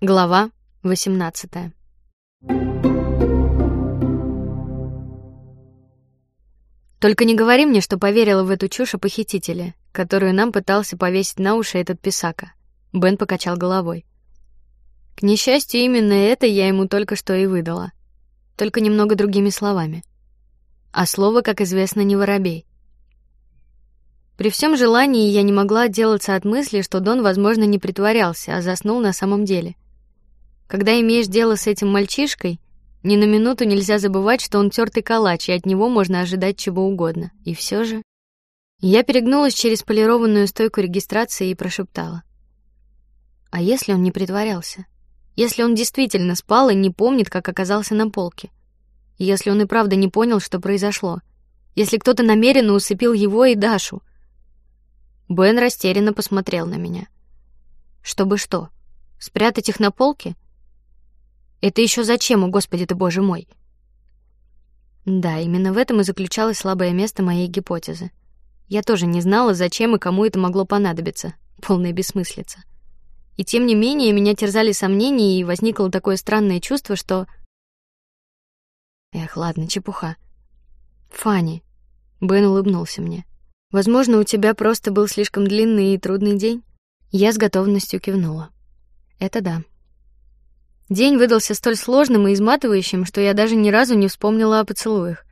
Глава 18. Только не говори мне, что поверила в эту чушь о похитителе, которую нам пытался повесить на уши этот писака. Бен покачал головой. К несчастью, именно это я ему только что и выдала, только немного другими словами. А слово, как известно, не воробей. При всем желании я не могла отделаться от мысли, что Дон, возможно, не притворялся, а заснул на самом деле. Когда имеешь дело с этим мальчишкой, ни на минуту нельзя забывать, что он тертый калач, и от него можно ожидать чего угодно. И все же я перегнулась через полированную стойку регистрации и прошептала: "А если он не притворялся? Если он действительно спал и не помнит, как оказался на полке? Если он и правда не понял, что произошло? Если кто-то намеренно усыпил его и Дашу?" Бен растерянно посмотрел на меня. Чтобы что? Спрятать их на полке? Это еще зачем, о господи ты боже мой? Да, именно в этом и заключалось слабое место моей гипотезы. Я тоже не знала, зачем и кому это могло понадобиться. Полная бессмыслица. И тем не менее меня терзали сомнения, и возникло такое странное чувство, что Эх, ладно, чепуха. Фанни, Бен улыбнулся мне. Возможно, у тебя просто был слишком длинный и трудный день. Я с готовностью кивнула. Это да. День выдался столь сложным и изматывающим, что я даже ни разу не вспомнила о поцелуях.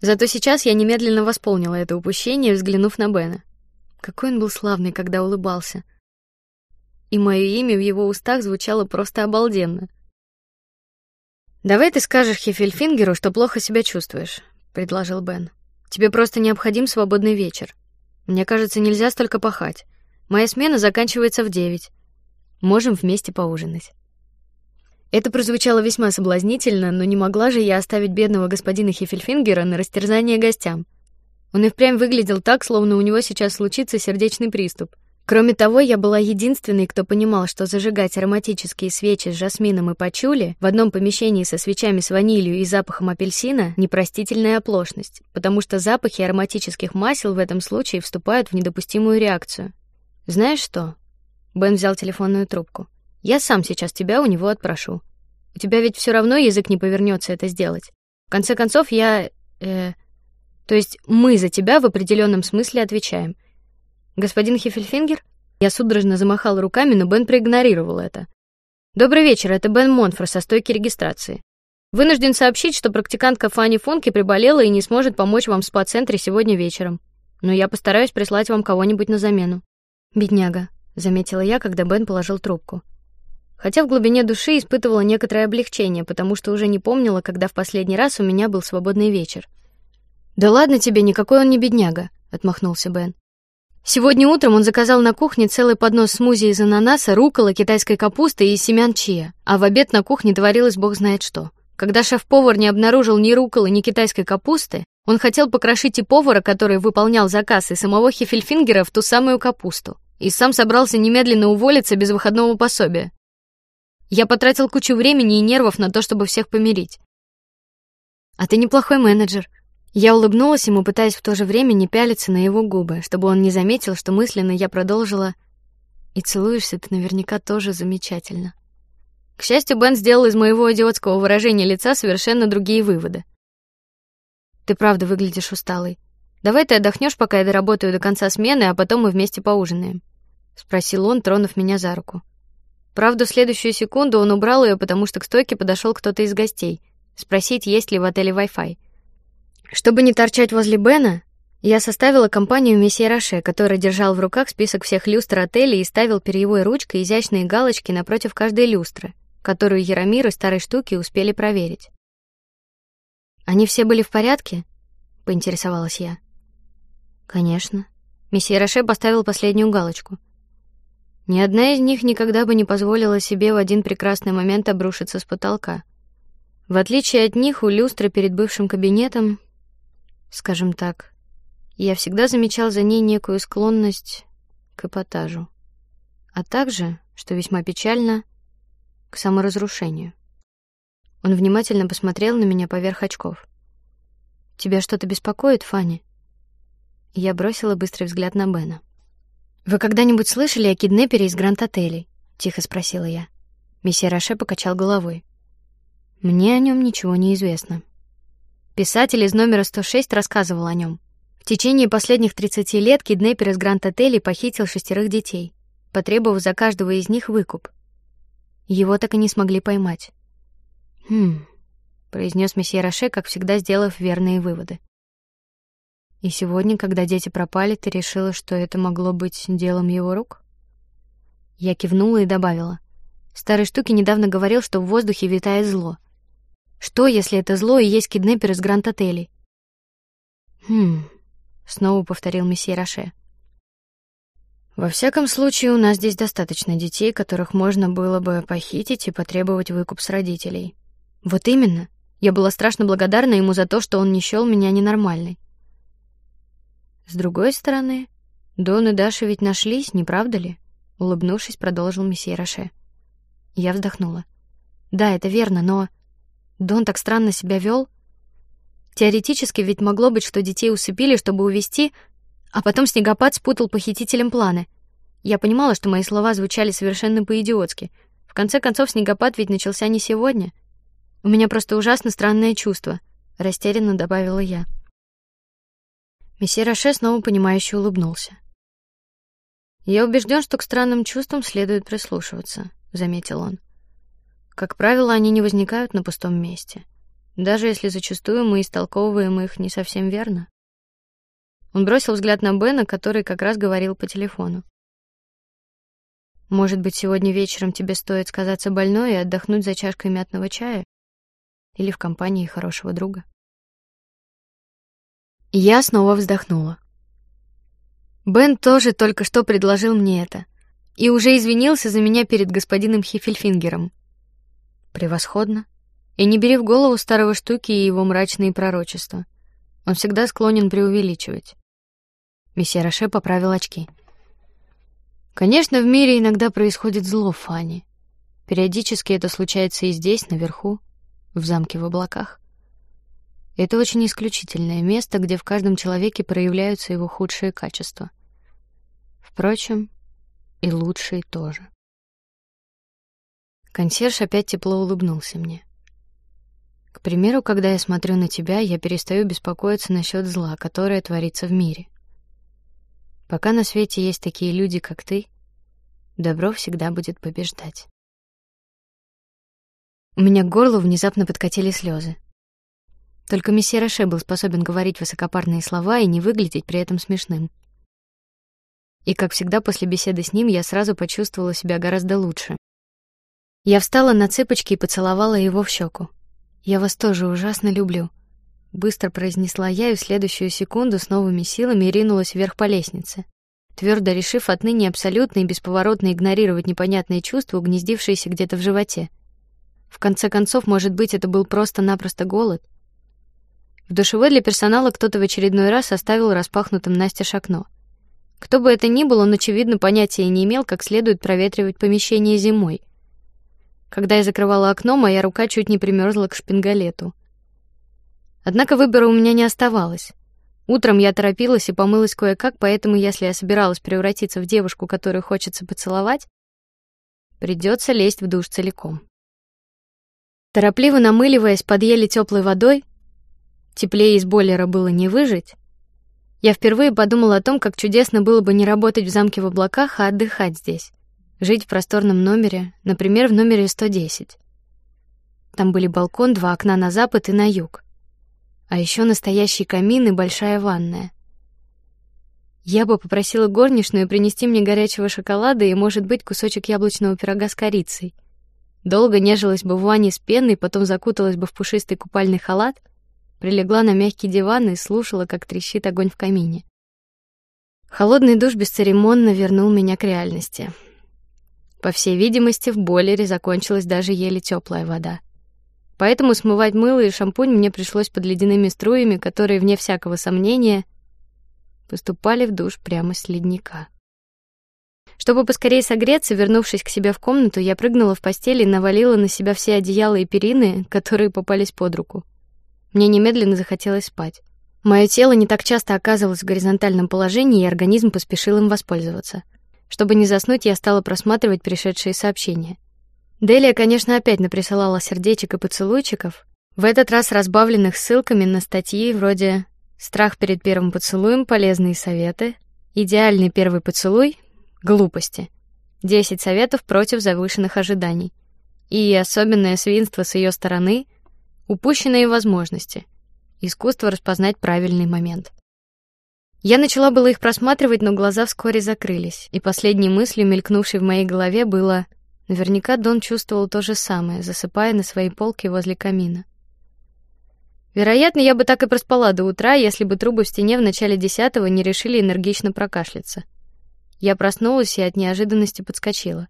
Зато сейчас я немедленно восполнила это упущение, взглянув на Бена. Какой он был славный, когда улыбался. И мое имя в его устах звучало просто обалденно. Давай ты скажешь Хефельфингеру, что плохо себя чувствуешь, предложил Бен. Тебе просто необходим свободный вечер. Мне кажется, нельзя столько пахать. Моя смена заканчивается в девять. Можем вместе поужинать. Это прозвучало весьма соблазнительно, но не могла же я оставить бедного господина Хефельфингера на растерзание гостям. Он и впрямь выглядел так, словно у него сейчас случится сердечный приступ. Кроме того, я была единственной, кто понимал, что зажигать ароматические свечи с жасмином и пачули в одном помещении со свечами с ванилью и запахом апельсина непростительная оплошность, потому что запахи ароматических масел в этом случае вступают в недопустимую реакцию. Знаешь что? Бен взял телефонную трубку. Я сам сейчас тебя у него отпрошу. У тебя ведь все равно язык не повернется это сделать. В конце концов, я, э, то есть мы за тебя в определенном смысле отвечаем. Господин Хефельфингер? Я судорожно замахал руками, но Бен проигнорировал это. Добрый вечер, это Бен Монфор со стойки регистрации. Вынужден сообщить, что практикантка Фанни Функи приболела и не сможет помочь вам в спа-центре сегодня вечером. Но я постараюсь прислать вам кого-нибудь на замену. Бедняга, заметила я, когда Бен положил трубку хотя в глубине души испытывала некоторое облегчение, потому что уже не помнила, когда в последний раз у меня был свободный вечер. Да ладно тебе, никакой он не бедняга, отмахнулся Бен. Сегодня утром он заказал на кухне целый поднос смузи из ананаса, рукколы, китайской капусты и семян чиа, а в обед на кухне творилось бог знает что. Когда шеф-повар не обнаружил ни рукколы, ни китайской капусты, он хотел покрошить и повара, который выполнял заказ, и самого Хефельфингера в ту самую капусту, и сам собрался немедленно уволиться без выходного пособия. Я потратил кучу времени и нервов на то, чтобы всех помирить. А ты неплохой менеджер. Я улыбнулась ему, пытаясь в то же время не пялиться на его губы, чтобы он не заметил, что мысленно я продолжила: "И целуешься ты наверняка тоже замечательно". К счастью, Бен сделал из моего идиотского выражения лица совершенно другие выводы. Ты правда выглядишь усталой. Давай ты отдохнешь, пока я доработаю до конца смены, а потом мы вместе поужинаем, спросил он, тронув меня за руку. Правда, в следующую секунду он убрал ее, потому что к стойке подошел кто-то из гостей, спросить, есть ли в отеле Wi-Fi. Чтобы не торчать возле Бена, я составила компанию месье Роше, который держал в руках список всех люстр отеля и ставил перьевой ручкой изящные галочки напротив каждой люстры, которую Яромир и старой штуки успели проверить. Они все были в порядке? поинтересовалась я. Конечно. Месье Роше поставил последнюю галочку. Ни одна из них никогда бы не позволила себе в один прекрасный момент обрушиться с потолка. В отличие от них, у люстры перед бывшим кабинетом, скажем так, я всегда замечал за ней некую склонность к эпатажу, а также, что весьма печально, к саморазрушению. Он внимательно посмотрел на меня поверх очков. Тебя что-то беспокоит, Фанни? Я бросила быстрый взгляд на Бена. Вы когда-нибудь слышали о киднепере из Гранд-отелей? Тихо спросила я. Месье Роше покачал головой. Мне о нем ничего не известно. Писатель из номера 106 рассказывал о нем. В течение последних 30 лет киднепер из Гранд-отелей похитил шестерых детей, потребовав за каждого из них выкуп. Его так и не смогли поймать. Хм, произнес месье Роше, как всегда, сделав верные выводы. И сегодня, когда дети пропали, ты решила, что это могло быть делом его рук? Я кивнула и добавила: старый штуки недавно говорил, что в воздухе витает зло. Что, если это зло и есть киднепер из Гранд-отелей? Хм, снова повторил месье Роше. Во всяком случае, у нас здесь достаточно детей, которых можно было бы похитить и потребовать выкуп с родителей. Вот именно. Я была страшно благодарна ему за то, что он не счел меня ненормальной. С другой стороны, Дон и Даша ведь нашлись, не правда ли? Улыбнувшись, продолжил месье Роше. Я вздохнула. Да, это верно, но Дон так странно себя вел. Теоретически ведь могло быть, что детей усыпили, чтобы увести, а потом снегопад спутал похитителям планы. Я понимала, что мои слова звучали совершенно по-идиотски. В конце концов, снегопад ведь начался не сегодня. У меня просто ужасно странное чувство, растерянно добавила я. Месье Роше снова понимающе улыбнулся. Я убежден, что к странным чувствам следует прислушиваться, заметил он. Как правило, они не возникают на пустом месте, даже если зачастую мы истолковываем их не совсем верно. Он бросил взгляд на Бена, который как раз говорил по телефону. Может быть, сегодня вечером тебе стоит сказаться больной и отдохнуть за чашкой мятного чая или в компании хорошего друга. Я снова вздохнула. Бен тоже только что предложил мне это и уже извинился за меня перед господином Хифельфингером. Превосходно. И не бери в голову старого штуки и его мрачные пророчества. Он всегда склонен преувеличивать. Месье Роше поправил очки. Конечно, в мире иногда происходит зло, Фанни. Периодически это случается и здесь, наверху, в замке в облаках. Это очень исключительное место, где в каждом человеке проявляются его худшие качества. Впрочем, и лучшие тоже. Консьерж опять тепло улыбнулся мне. К примеру, когда я смотрю на тебя, я перестаю беспокоиться насчет зла, которое творится в мире. Пока на свете есть такие люди, как ты, добро всегда будет побеждать. У меня к горлу внезапно подкатили слезы. Только месье Роше был способен говорить высокопарные слова и не выглядеть при этом смешным. И как всегда после беседы с ним я сразу почувствовала себя гораздо лучше. Я встала на цыпочки и поцеловала его в щеку. Я вас тоже ужасно люблю, быстро произнесла я и в следующую секунду с новыми силами ринулась вверх по лестнице, твердо решив отныне абсолютно и бесповоротно игнорировать непонятные чувства, угнездившиеся где-то в животе. В конце концов, может быть, это был просто-напросто голод. В душевой для персонала кто-то в очередной раз оставил распахнутым настежь окно. Кто бы это ни был, он очевидно понятия не имел, как следует проветривать помещение зимой. Когда я закрывала окно, моя рука чуть не примерзла к шпингалету. Однако выбора у меня не оставалось. Утром я торопилась и помылась кое-как, поэтому, если я собиралась превратиться в девушку, которую хочется поцеловать, придется лезть в душ целиком. Торопливо намыливаясь под еле теплой водой, теплее из бойлера было не выжить. Я впервые подумала о том, как чудесно было бы не работать в замке в облаках, а отдыхать здесь жить в просторном номере, например, в номере 110. Там были балкон, два окна на запад и на юг, а еще настоящий камин и большая ванная. Я бы попросила горничную принести мне горячего шоколада и, может быть, кусочек яблочного пирога с корицей. Долго нежилась бы в ванне с пеной, потом закуталась бы в пушистый купальный халат, прилегла на мягкий диван и слушала, как трещит огонь в камине. Холодный душ бесцеремонно вернул меня к реальности. По всей видимости, в бойлере закончилась даже еле теплая вода. Поэтому смывать мыло и шампунь мне пришлось под ледяными струями, которые, вне всякого сомнения, поступали в душ прямо с ледника. Чтобы поскорее согреться, вернувшись к себе в комнату, я прыгнула в постель и навалила на себя все одеяла и перины, которые попались под руку. Мне немедленно захотелось спать. Мое тело не так часто оказывалось в горизонтальном положении, и организм поспешил им воспользоваться. Чтобы не заснуть, я стала просматривать пришедшие сообщения. Делия, конечно, опять наприсылала сердечек и поцелуйчиков, в этот раз разбавленных ссылками на статьи вроде «Страх перед первым поцелуем, полезные советы», «Идеальный первый поцелуй, глупости», «10 советов против завышенных ожиданий» и особенное свинство с ее стороны, упущенные возможности, искусство распознать правильный момент. Я начала было их просматривать, но глаза вскоре закрылись, и последней мыслью, мелькнувшей в моей голове, было: наверняка Дон чувствовал то же самое, засыпая на своей полке возле камина. Вероятно, я бы так и проспала до утра, если бы трубы в стене в начале десятого не решили энергично прокашляться. Я проснулась и от неожиданности подскочила.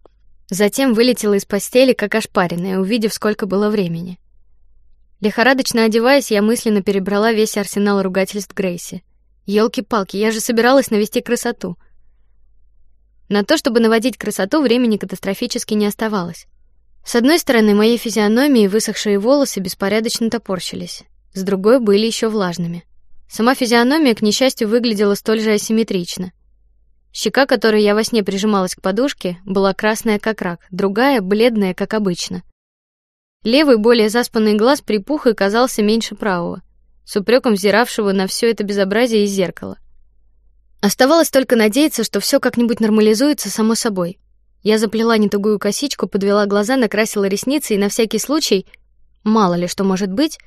Затем вылетела из постели, как ошпаренная, увидев, сколько было времени. Лихорадочно одеваясь, я мысленно перебрала весь арсенал ругательств Грейси. Елки-палки, я же собиралась навести красоту. На то, чтобы наводить красоту, времени катастрофически не оставалось. С одной стороны, моей физиономии высохшие волосы беспорядочно топорщились, с другой были еще влажными. Сама физиономия, к несчастью, выглядела столь же асимметрично. Щека, которой я во сне прижималась к подушке, была красная как рак, другая бледная, как обычно. Левый, более заспанный глаз припух и казался меньше правого, с упреком взиравшего на все это безобразие из зеркала. Оставалось только надеяться, что все как-нибудь нормализуется само собой. Я заплела нетугую косичку, подвела глаза, накрасила ресницы и на всякий случай, мало ли что может быть,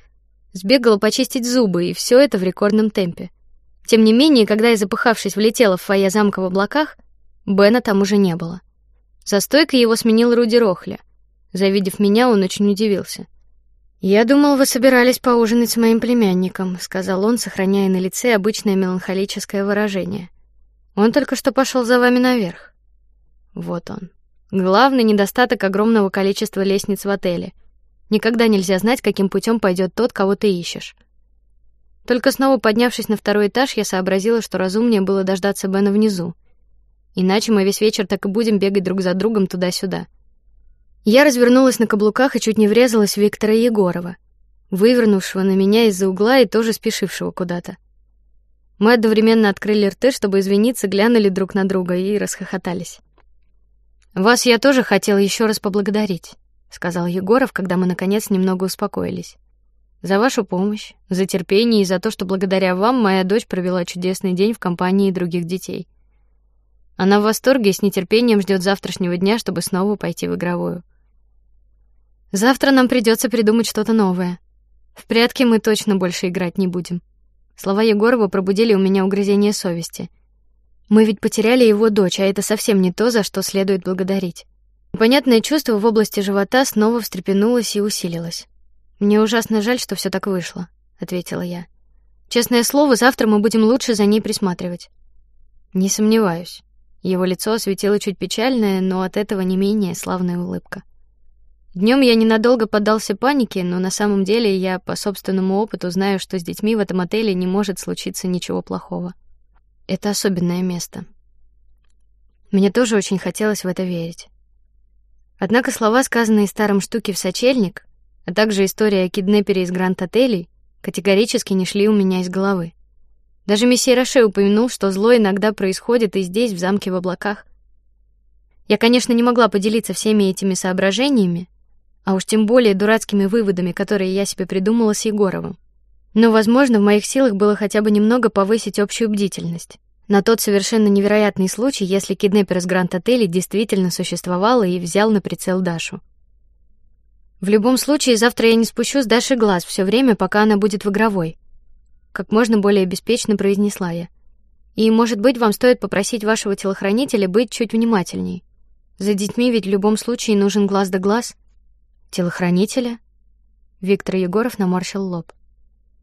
сбегала почистить зубы, и все это в рекордном темпе. Тем не менее, когда я запыхавшись влетела в фойе замка в облаках, Бена там уже не было. За стойкой его сменил Руди Рохля. Завидев меня, он очень удивился. Я думал, вы собирались поужинать с моим племянником, сказал он, сохраняя на лице обычное меланхолическое выражение. Он только что пошел за вами наверх. Вот он. Главный недостаток огромного количества лестниц в отеле. Никогда нельзя знать, каким путем пойдет тот, кого ты ищешь. Только снова поднявшись на второй этаж, я сообразила, что разумнее было дождаться Бена внизу. Иначе мы весь вечер так и будем бегать друг за другом туда-сюда. Я развернулась на каблуках и чуть не врезалась в Виктора Егорова, вывернувшего на меня из-за угла и тоже спешившего куда-то. Мы одновременно открыли рты, чтобы извиниться, глянули друг на друга и расхохотались. Вас я тоже хотел еще раз поблагодарить, сказал Егоров, когда мы наконец немного успокоились. За вашу помощь, за терпение и за то, что благодаря вам моя дочь провела чудесный день в компании других детей. Она в восторге и с нетерпением ждет завтрашнего дня, чтобы снова пойти в игровую. Завтра нам придется придумать что-то новое. В прятки мы точно больше играть не будем. Слова Егорова пробудили у меня угрызение совести. Мы ведь потеряли его дочь, а это совсем не то, за что следует благодарить. Понятное чувство в области живота снова встрепенулось и усилилось. Мне ужасно жаль, что все так вышло, ответила я. Честное слово, завтра мы будем лучше за ней присматривать. Не сомневаюсь. Его лицо осветило чуть печальная, но от этого не менее славная улыбка. Днем я ненадолго поддался панике, но на самом деле я по собственному опыту знаю, что с детьми в этом отеле не может случиться ничего плохого. Это особенное место. Мне тоже очень хотелось в это верить. Однако слова, сказанные старым штуки в сочельник, а также история о киднепере из Гранд-отелей, категорически не шли у меня из головы. Даже месье Роше упомянул, что зло иногда происходит и здесь, в замке в облаках. Я, конечно, не могла поделиться всеми этими соображениями, а уж тем более дурацкими выводами, которые я себе придумала с Егоровым. Но, возможно, в моих силах было хотя бы немного повысить общую бдительность на тот совершенно невероятный случай, если киднепер из Гранд-отеля действительно существовал и взял на прицел Дашу. В любом случае, завтра я не спущу с Даши глаз все время, пока она будет в игровой. Как можно более беспечно произнесла я. И, может быть, вам стоит попросить вашего телохранителя быть чуть внимательней. За детьми ведь в любом случае нужен глаз да глаз. Телохранителя? Виктор Егоров наморщил лоб.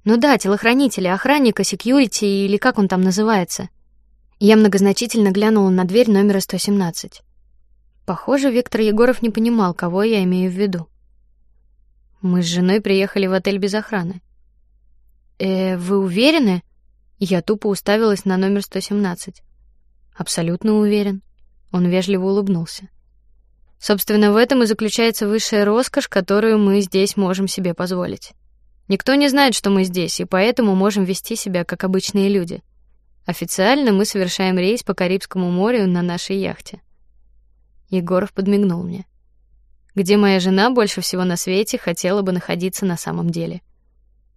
Ну да, телохранителя, охранника, секьюрити или как он там называется. Я многозначительно глянула на дверь номера 117. Похоже, Виктор Егоров не понимал, кого я имею в виду. Мы с женой приехали в отель без охраны. Э, вы уверены? Я тупо уставилась на номер 117. Абсолютно уверен. Он вежливо улыбнулся. Собственно, в этом и заключается высшая роскошь, которую мы здесь можем себе позволить. Никто не знает, что мы здесь, и поэтому можем вести себя как обычные люди. Официально мы совершаем рейс по Карибскому морю на нашей яхте. Егоров подмигнул мне. где моя жена больше всего на свете хотела бы находиться на самом деле.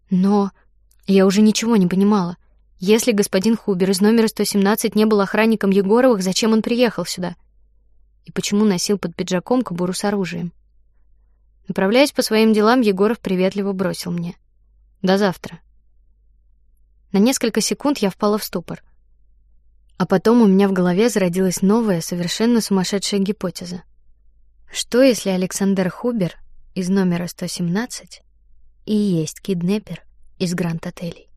Но я уже ничего не понимала. Если господин Хубер из номера 117 не был охранником Егоровых, зачем он приехал сюда? И почему носил под пиджаком кобуру с оружием? Направляясь по своим делам, Егоров приветливо бросил мне: "До завтра". На несколько секунд я впала в ступор. А потом у меня в голове зародилась новая, совершенно сумасшедшая гипотеза. Что если Александр Хубер из номера 117 и есть киднепер из Гранд-отелей?